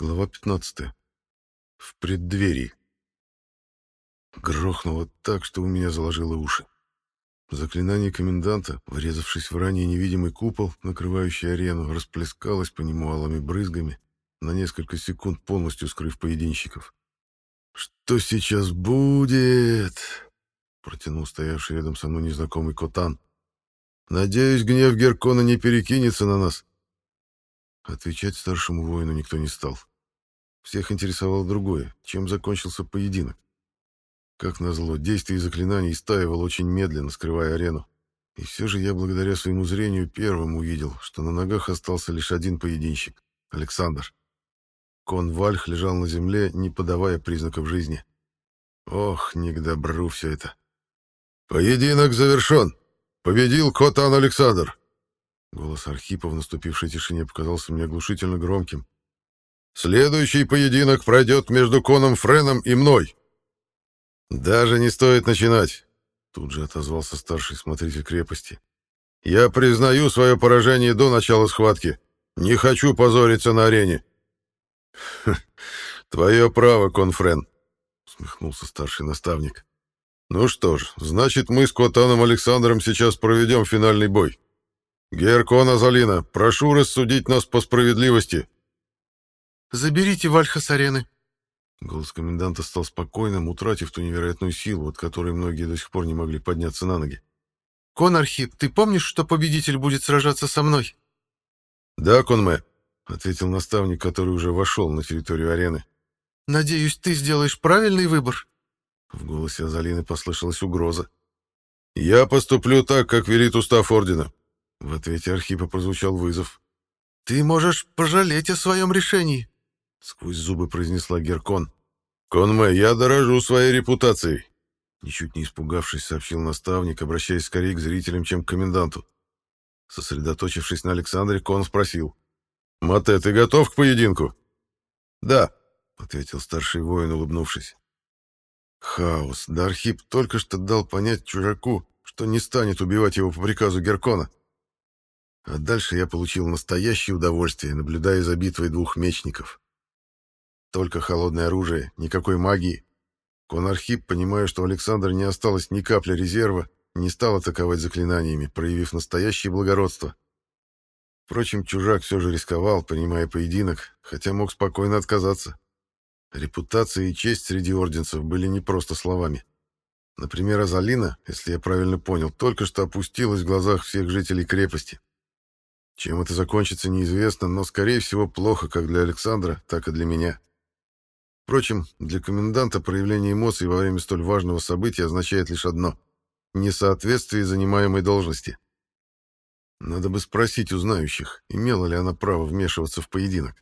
Глава 15. В преддверии. Грохнуло так, что у меня заложило уши. Заклинание коменданта, врезавшись в ранее невидимый купол, накрывающий арену, расплескалось по нему алыми брызгами, на несколько секунд полностью скрыв поединщиков. «Что сейчас будет?» — протянул стоявший рядом со мной незнакомый Котан. «Надеюсь, гнев Геркона не перекинется на нас». Отвечать старшему воину никто не стал. Всех интересовало другое, чем закончился поединок. Как назло, действие заклинаний стаивало очень медленно, скрывая арену. И все же я благодаря своему зрению первым увидел, что на ногах остался лишь один поединщик — Александр. Кон Вальх лежал на земле, не подавая признаков жизни. Ох, не к добру все это. «Поединок завершен! Победил Котан Александр!» Голос Архипа в наступившей тишине показался мне оглушительно громким. «Следующий поединок пройдет между Коном Френом и мной!» «Даже не стоит начинать!» Тут же отозвался старший смотритель крепости. «Я признаю свое поражение до начала схватки. Не хочу позориться на арене». «Твое право, Конфрен», — смехнулся старший наставник. «Ну что ж, значит, мы с Котаном Александром сейчас проведем финальный бой. Геркон Азалина, прошу рассудить нас по справедливости». «Заберите Вальха с арены», Голос коменданта стал спокойным, утратив ту невероятную силу, от которой многие до сих пор не могли подняться на ноги. «Кон Архип, ты помнишь, что победитель будет сражаться со мной?» «Да, Конме», — ответил наставник, который уже вошел на территорию арены. «Надеюсь, ты сделаешь правильный выбор?» В голосе Азалины послышалась угроза. «Я поступлю так, как велит устав Ордена». В ответе Архипа прозвучал вызов. «Ты можешь пожалеть о своем решении», — сквозь зубы произнесла Геркон. «Конме, я дорожу своей репутацией», — ничуть не испугавшись, сообщил наставник, обращаясь скорее к зрителям, чем к коменданту. Сосредоточившись на Александре, Кон спросил. «Мате, ты готов к поединку?» «Да», — ответил старший воин, улыбнувшись. Хаос. Да Архип только что дал понять чужаку, что не станет убивать его по приказу Геркона. А дальше я получил настоящее удовольствие, наблюдая за битвой двух мечников. Только холодное оружие, никакой магии. Конархип, понимая, что у Александра не осталось ни капли резерва, не стал атаковать заклинаниями, проявив настоящее благородство. Впрочем, чужак все же рисковал, принимая поединок, хотя мог спокойно отказаться. Репутация и честь среди орденцев были не просто словами. Например, Азалина, если я правильно понял, только что опустилась в глазах всех жителей крепости. Чем это закончится, неизвестно, но, скорее всего, плохо как для Александра, так и для меня. Впрочем, для коменданта проявление эмоций во время столь важного события означает лишь одно — несоответствие занимаемой должности. Надо бы спросить у знающих, имела ли она право вмешиваться в поединок.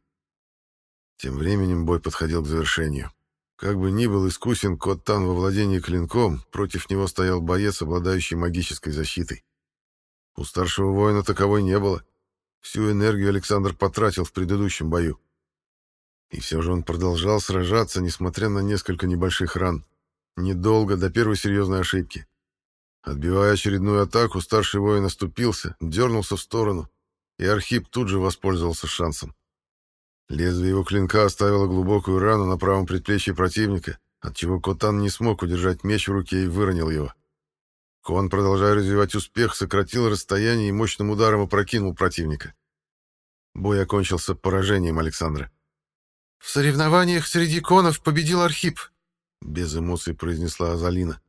Тем временем бой подходил к завершению. Как бы ни был искусен Коттан во владении клинком, против него стоял боец, обладающий магической защитой. У старшего воина таковой не было. Всю энергию Александр потратил в предыдущем бою. И все же он продолжал сражаться, несмотря на несколько небольших ран. Недолго, до первой серьезной ошибки. Отбивая очередную атаку, старший воин оступился, дернулся в сторону, и Архип тут же воспользовался шансом. Лезвие его клинка оставило глубокую рану на правом предплечье противника, отчего Котан не смог удержать меч в руке и выронил его. Кон, продолжая развивать успех, сократил расстояние и мощным ударом опрокинул противника. Бой окончился поражением Александра. «В соревнованиях среди конов победил Архип», — без эмоций произнесла Азалина.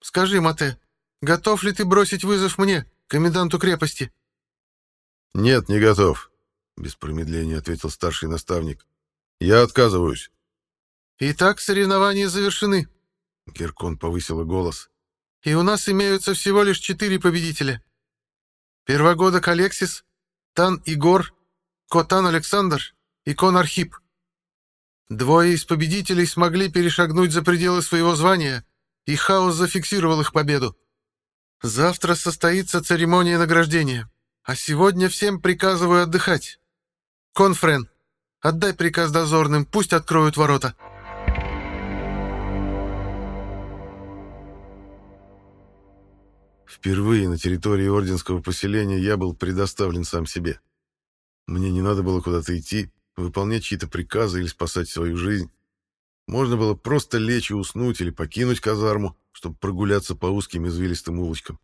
«Скажи, Мате, готов ли ты бросить вызов мне, коменданту крепости?» «Нет, не готов», — без промедления ответил старший наставник. «Я отказываюсь». «Итак, соревнования завершены», — Геркон повысила голос. «И у нас имеются всего лишь четыре победителя. Первогодок Алексис, Тан Игор, Котан Александр и Кон Архип. Двое из победителей смогли перешагнуть за пределы своего звания, и хаос зафиксировал их победу. Завтра состоится церемония награждения, а сегодня всем приказываю отдыхать. Конфрен, отдай приказ дозорным, пусть откроют ворота. Впервые на территории орденского поселения я был предоставлен сам себе. Мне не надо было куда-то идти, выполнять чьи-то приказы или спасать свою жизнь. Можно было просто лечь и уснуть или покинуть казарму, чтобы прогуляться по узким извилистым улочкам.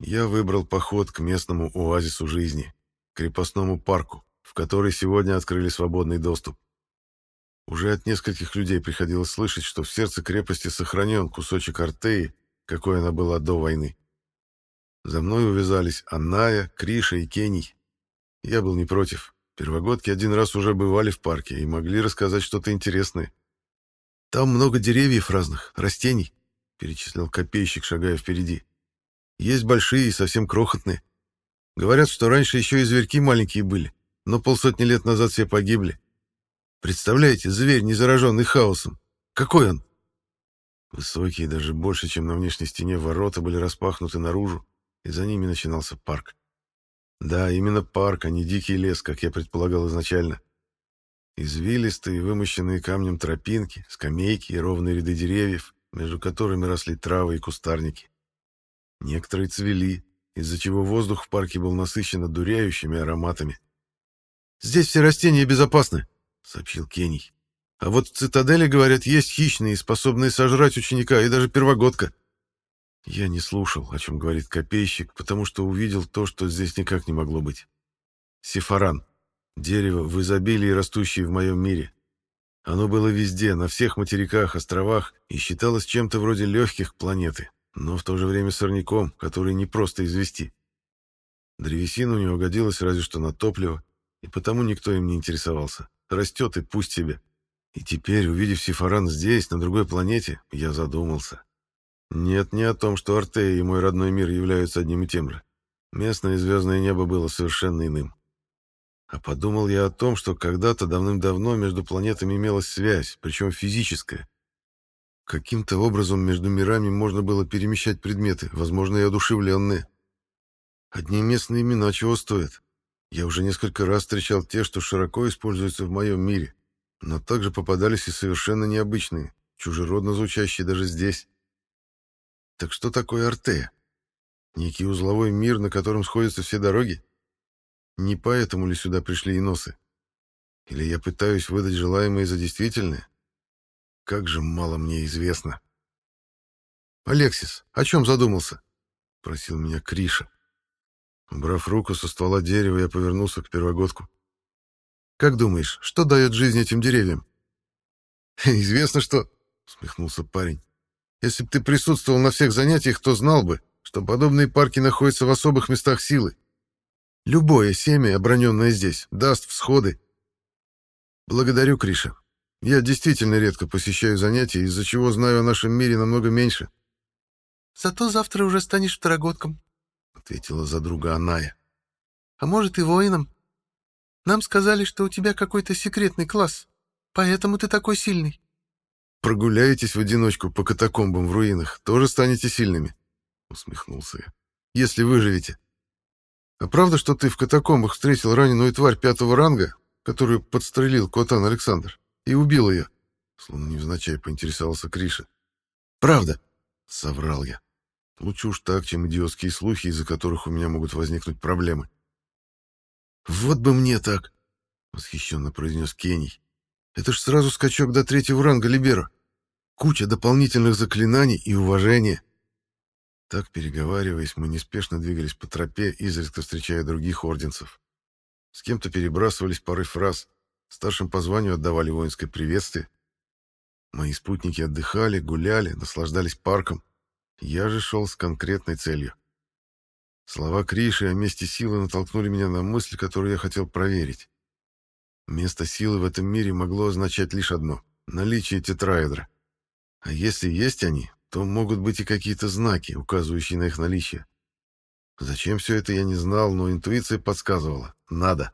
Я выбрал поход к местному оазису жизни, крепостному парку, в который сегодня открыли свободный доступ. Уже от нескольких людей приходилось слышать, что в сердце крепости сохранен кусочек Артеи, какой она была до войны. За мной увязались Анная, Криша и Кений. Я был не против. Первогодки один раз уже бывали в парке и могли рассказать что-то интересное. «Там много деревьев разных, растений», — перечислил копейщик, шагая впереди. «Есть большие и совсем крохотные. Говорят, что раньше еще и зверьки маленькие были, но полсотни лет назад все погибли. Представляете, зверь, не зараженный хаосом. Какой он?» Высокие, даже больше, чем на внешней стене, ворота были распахнуты наружу, и за ними начинался парк. Да, именно парк, а не дикий лес, как я предполагал изначально. Извилистые, вымощенные камнем тропинки, скамейки и ровные ряды деревьев, между которыми росли травы и кустарники. Некоторые цвели, из-за чего воздух в парке был насыщен одуряющими ароматами. «Здесь все растения безопасны», — сообщил Кений. «А вот в цитадели, говорят, есть хищные, способные сожрать ученика и даже первогодка». Я не слушал, о чем говорит копейщик, потому что увидел то, что здесь никак не могло быть. Сифаран. Дерево в изобилии, растущее в моем мире. Оно было везде, на всех материках, островах, и считалось чем-то вроде легких планеты, но в то же время сорняком, который не просто извести. Древесина у него годилась разве что на топливо, и потому никто им не интересовался. Растет и пусть себе. И теперь, увидев Сифаран здесь, на другой планете, я задумался. Нет, не о том, что Артея и мой родной мир являются одним и тем же. Местное звездное небо было совершенно иным. А подумал я о том, что когда-то давным-давно между планетами имелась связь, причем физическая. Каким-то образом между мирами можно было перемещать предметы, возможно, и одушевленные. Одни местные имена чего стоят. Я уже несколько раз встречал те, что широко используются в моем мире, но также попадались и совершенно необычные, чужеродно звучащие даже здесь. Так что такое Артея? Некий узловой мир, на котором сходятся все дороги? Не поэтому ли сюда пришли иносы? Или я пытаюсь выдать желаемое за действительное? Как же мало мне известно. «Алексис, о чем задумался?» — просил меня Криша. Брав руку со ствола дерева, я повернулся к первогодку. «Как думаешь, что дает жизнь этим деревьям?» «Известно, что...» — усмехнулся парень. «Если бы ты присутствовал на всех занятиях, то знал бы, что подобные парки находятся в особых местах силы. Любое семя, оброненное здесь, даст всходы. Благодарю, Криша. Я действительно редко посещаю занятия, из-за чего знаю о нашем мире намного меньше. Зато завтра уже станешь второгодком, — ответила за друга Аная. А может и воином. Нам сказали, что у тебя какой-то секретный класс, поэтому ты такой сильный. Прогуляетесь в одиночку по катакомбам в руинах, тоже станете сильными, — усмехнулся я. Если выживете. А правда, что ты в катакомбах встретил раненую тварь пятого ранга, которую подстрелил Котан Александр, и убил ее?» Словно невзначай поинтересовался Криша. «Правда», — соврал я. «Лучше уж так, чем идиотские слухи, из-за которых у меня могут возникнуть проблемы». «Вот бы мне так!» — восхищенно произнес Кений. «Это ж сразу скачок до третьего ранга Либера. Куча дополнительных заклинаний и уважения». Так, переговариваясь, мы неспешно двигались по тропе, изредка встречая других орденцев. С кем-то перебрасывались парой фраз, старшим по званию отдавали воинское приветствие. Мои спутники отдыхали, гуляли, наслаждались парком. Я же шел с конкретной целью. Слова Криши о месте силы натолкнули меня на мысль, которую я хотел проверить. Место силы в этом мире могло означать лишь одно — наличие тетраэдра. А если есть они, то могут быть и какие-то знаки, указывающие на их наличие. Зачем все это, я не знал, но интуиция подсказывала. Надо.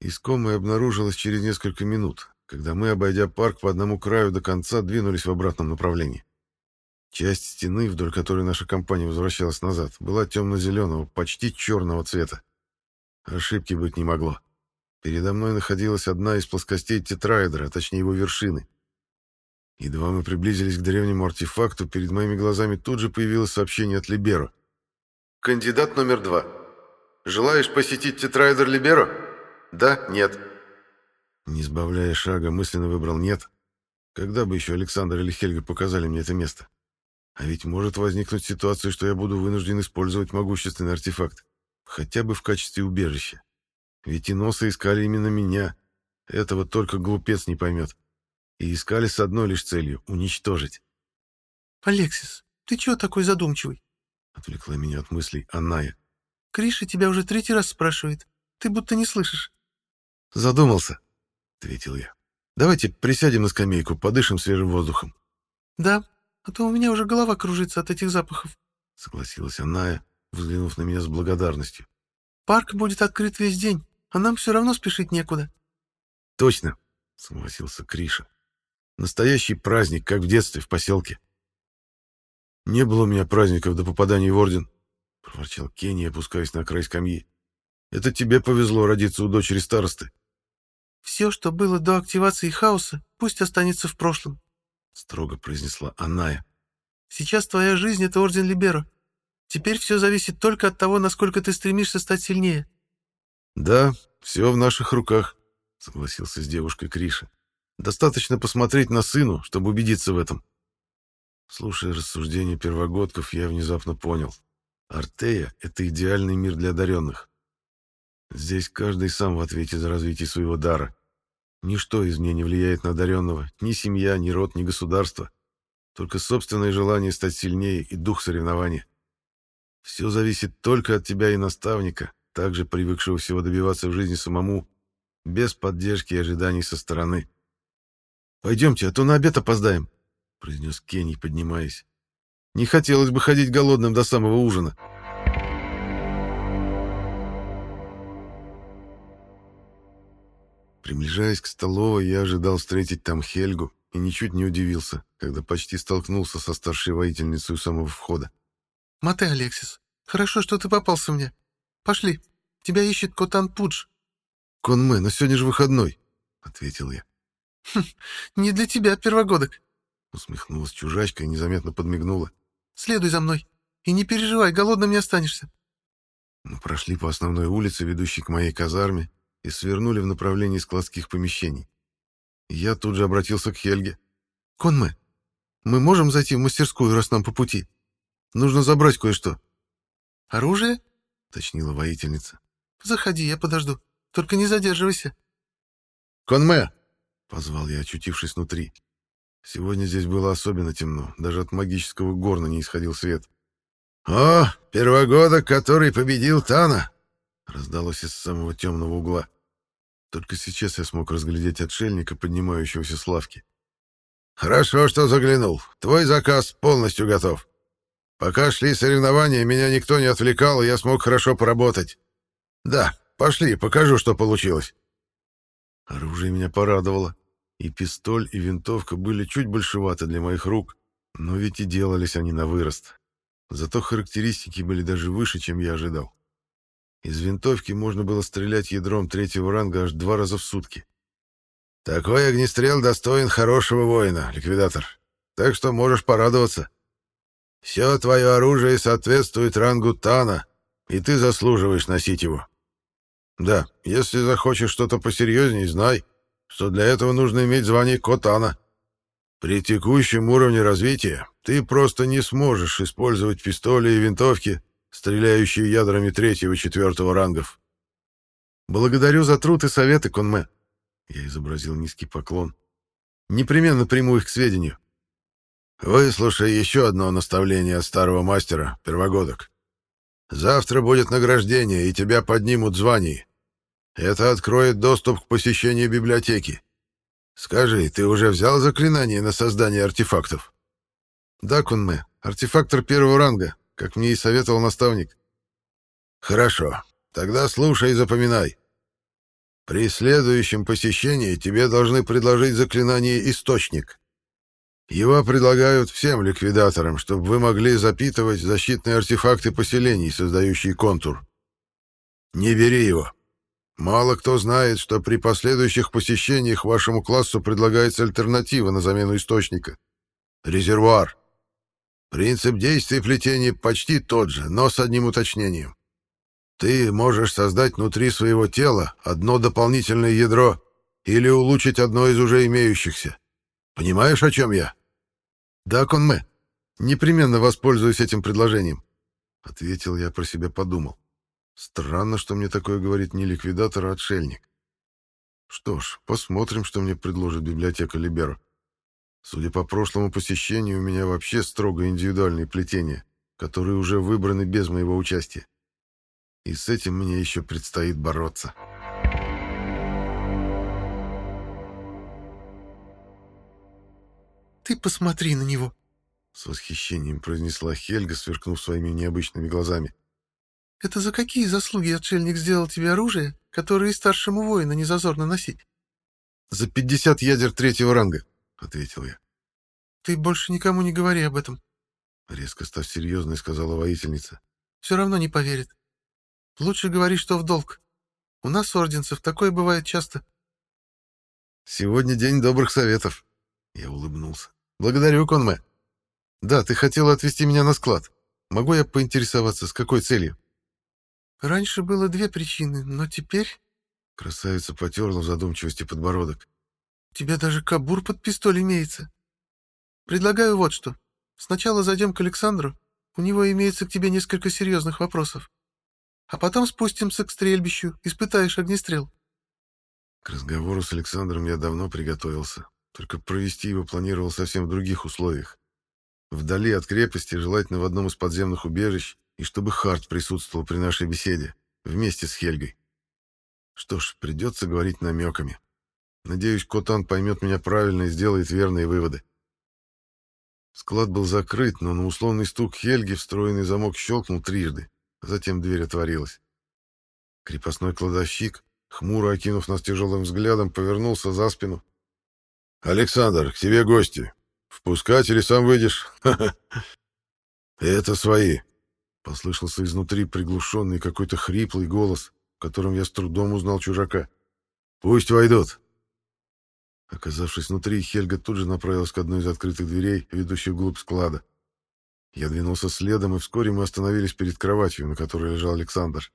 Искомое обнаружилось через несколько минут, когда мы, обойдя парк по одному краю до конца, двинулись в обратном направлении. Часть стены, вдоль которой наша компания возвращалась назад, была темно-зеленого, почти черного цвета. Ошибки быть не могло. Передо мной находилась одна из плоскостей тетраэдра, а точнее его вершины. Едва мы приблизились к древнему артефакту, перед моими глазами тут же появилось сообщение от Либеро. «Кандидат номер два. Желаешь посетить тетрайдер Либеро? Да? Нет?» Не сбавляя шага, мысленно выбрал «нет». Когда бы еще Александр или Хельга показали мне это место? А ведь может возникнуть ситуация, что я буду вынужден использовать могущественный артефакт. Хотя бы в качестве убежища. Ведь и носы искали именно меня. Этого только глупец не поймет. И искали с одной лишь целью — уничтожить. «Алексис, ты чего такой задумчивый?» — отвлекла меня от мыслей Аная. «Криша тебя уже третий раз спрашивает. Ты будто не слышишь». «Задумался», — ответил я. «Давайте присядем на скамейку, подышим свежим воздухом». «Да, а то у меня уже голова кружится от этих запахов», — согласилась Аная, взглянув на меня с благодарностью. «Парк будет открыт весь день, а нам все равно спешить некуда». «Точно», — согласился Криша. «Настоящий праздник, как в детстве в поселке». «Не было у меня праздников до попадания в орден», — проворчал Кенни, опускаясь на край скамьи. «Это тебе повезло родиться у дочери старосты». «Все, что было до активации хаоса, пусть останется в прошлом», — строго произнесла Аная. «Сейчас твоя жизнь — это Орден Либеро. Теперь все зависит только от того, насколько ты стремишься стать сильнее». «Да, все в наших руках», — согласился с девушкой Криша. «Достаточно посмотреть на сыну, чтобы убедиться в этом». Слушая рассуждения первогодков, я внезапно понял. Артея — это идеальный мир для одаренных. Здесь каждый сам в ответе за развитие своего дара. Ничто из извне не влияет на одаренного, ни семья, ни род, ни государство. Только собственное желание стать сильнее и дух соревнования. Все зависит только от тебя и наставника, также привыкшего всего добиваться в жизни самому, без поддержки и ожиданий со стороны. «Пойдемте, а то на обед опоздаем», — произнес Кенни, поднимаясь. «Не хотелось бы ходить голодным до самого ужина». Приближаясь к столовой, я ожидал встретить там Хельгу и ничуть не удивился, когда почти столкнулся со старшей воительницей у самого входа. «Мате, Алексис, хорошо, что ты попался мне. Пошли, тебя ищет Котан Пудж». «Конме, но сегодня же выходной», — ответил я. «Хм, «Не для тебя, первогодок», — усмехнулась чужачка и незаметно подмигнула. «Следуй за мной и не переживай, голодным не останешься». Мы прошли по основной улице, ведущей к моей казарме, и свернули в направлении складских помещений. Я тут же обратился к Хельге. «Конме, мы можем зайти в мастерскую, раз нам по пути? Нужно забрать кое-что». «Оружие?» — точнила воительница. «Заходи, я подожду. Только не задерживайся». «Конме!» — позвал я, очутившись внутри. Сегодня здесь было особенно темно, даже от магического горна не исходил свет. «О, первогодок, который победил Тана!» — раздалось из самого темного угла. Только сейчас я смог разглядеть отшельника, поднимающегося с лавки. «Хорошо, что заглянул. Твой заказ полностью готов. Пока шли соревнования, меня никто не отвлекал, и я смог хорошо поработать. Да, пошли, покажу, что получилось». Оружие меня порадовало. И пистоль, и винтовка были чуть большеваты для моих рук, но ведь и делались они на вырост. Зато характеристики были даже выше, чем я ожидал. Из винтовки можно было стрелять ядром третьего ранга аж два раза в сутки. Такой огнестрел достоин хорошего воина, ликвидатор. Так что можешь порадоваться. Все твое оружие соответствует рангу Тана, и ты заслуживаешь носить его. Да, если захочешь что-то посерьезней, знай, что для этого нужно иметь звание Котана. При текущем уровне развития ты просто не сможешь использовать пистоли и винтовки, стреляющие ядрами третьего и четвертого рангов. «Благодарю за труд и советы, Конме», — я изобразил низкий поклон. «Непременно приму их к сведению». «Выслушай еще одно наставление от старого мастера, первогодок. Завтра будет награждение, и тебя поднимут званий. Это откроет доступ к посещению библиотеки. Скажи, ты уже взял заклинание на создание артефактов?» «Да, Конме, артефактор первого ранга, как мне и советовал наставник. Хорошо. Тогда слушай и запоминай. При следующем посещении тебе должны предложить заклинание «Источник». Его предлагают всем ликвидаторам, чтобы вы могли запитывать защитные артефакты поселений, создающие контур. Не бери его. Мало кто знает, что при последующих посещениях вашему классу предлагается альтернатива на замену источника. Резервуар. Принцип действия плетения почти тот же, но с одним уточнением. Ты можешь создать внутри своего тела одно дополнительное ядро, или улучшить одно из уже имеющихся. Понимаешь, о чем я? Да, Конме. Непременно воспользуюсь этим предложением. Ответил я про себя подумал. Странно, что мне такое говорит не ликвидатор, а отшельник. Что ж, посмотрим, что мне предложит библиотека Либеро. Судя по прошлому посещению, у меня вообще строго индивидуальные плетения, которые уже выбраны без моего участия. И с этим мне еще предстоит бороться. «Ты посмотри на него!» С восхищением произнесла Хельга, сверкнув своими необычными глазами. «Это за какие заслуги отшельник сделал тебе оружие, которое и старшему воину не зазорно носить?» «За пятьдесят ядер третьего ранга», — ответил я. «Ты больше никому не говори об этом», — резко став серьезной, сказала воительница. «Все равно не поверит. Лучше говори, что в долг. У нас, орденцев, такое бывает часто». «Сегодня день добрых советов», — я улыбнулся. «Благодарю, Конме. Да, ты хотела отвезти меня на склад. Могу я поинтересоваться, с какой целью?» «Раньше было две причины, но теперь...» Красавица потерла в задумчивости подбородок. «У тебя даже кабур под пистоль имеется. Предлагаю вот что. Сначала зайдем к Александру. У него имеется к тебе несколько серьезных вопросов. А потом спустимся к стрельбищу, испытаешь огнестрел». К разговору с Александром я давно приготовился. Только провести его планировал совсем в других условиях. Вдали от крепости, желательно в одном из подземных убежищ, и чтобы Харт присутствовал при нашей беседе, вместе с Хельгой. Что ж, придется говорить намеками. Надеюсь, Котан поймет меня правильно и сделает верные выводы. Склад был закрыт, но на условный стук Хельги встроенный замок щелкнул трижды, а затем дверь отворилась. Крепостной кладовщик, хмуро окинув нас тяжелым взглядом, повернулся за спину «Александр, к тебе гости. Впускать или сам выйдешь?» «Это свои», — послышался изнутри приглушенный какой-то хриплый голос, в котором я с трудом узнал чужака. «Пусть войдут». Оказавшись внутри, Хельга тут же направилась к одной из открытых дверей, ведущих вглубь склада. Я двинулся следом, и вскоре мы остановились перед кроватью, на которой лежал Александр.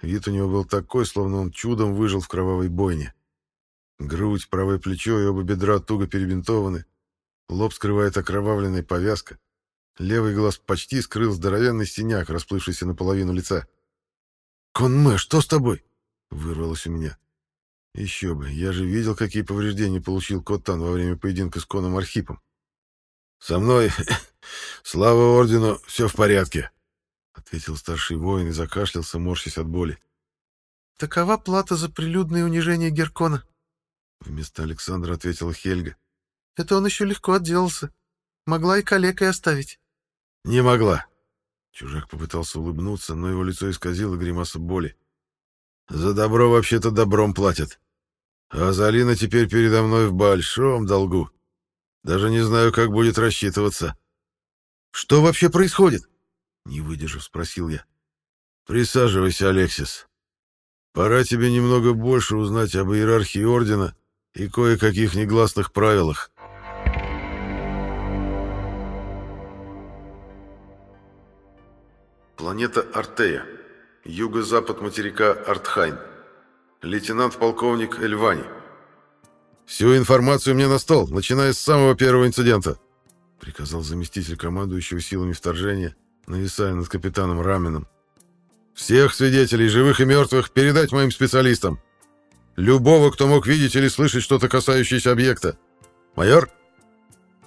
Вид у него был такой, словно он чудом выжил в кровавой бойне. Грудь, правое плечо и оба бедра туго перебинтованы. Лоб скрывает окровавленная повязка. Левый глаз почти скрыл здоровенный синяк, расплывшийся наполовину лица. «Конме, что с тобой?» — вырвалось у меня. «Еще бы, я же видел, какие повреждения получил Коттан во время поединка с Коном Архипом». «Со мной, слава ордену, все в порядке», — ответил старший воин и закашлялся, морщась от боли. «Такова плата за прилюдное унижение Геркона», Вместо Александра ответила Хельга. Это он еще легко отделался. Могла и калекой оставить. Не могла. Чужак попытался улыбнуться, но его лицо исказило гримаса боли. За добро вообще-то добром платят. А Залина теперь передо мной в большом долгу. Даже не знаю, как будет рассчитываться. Что вообще происходит? Не выдержав, спросил я. Присаживайся, Алексис. Пора тебе немного больше узнать об иерархии Ордена и кое-каких негласных правилах. Планета Артея. Юго-запад материка Артхайн. Лейтенант-полковник Эльвани. «Всю информацию мне на стол, начиная с самого первого инцидента», приказал заместитель командующего силами вторжения, нависая над капитаном Раменом. «Всех свидетелей, живых и мертвых, передать моим специалистам. Любого, кто мог видеть или слышать что-то касающееся объекта. Майор?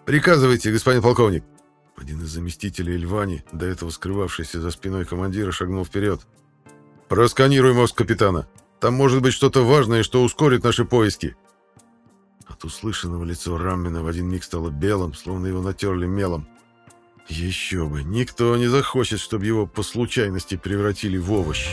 Приказывайте, господин полковник. Один из заместителей Эльвани, до этого скрывавшийся за спиной командира, шагнул вперед. Просканируй мозг капитана. Там может быть что-то важное, что ускорит наши поиски. От услышанного лицо Раммина в один миг стало белым, словно его натерли мелом. Еще бы, никто не захочет, чтобы его по случайности превратили в овощ.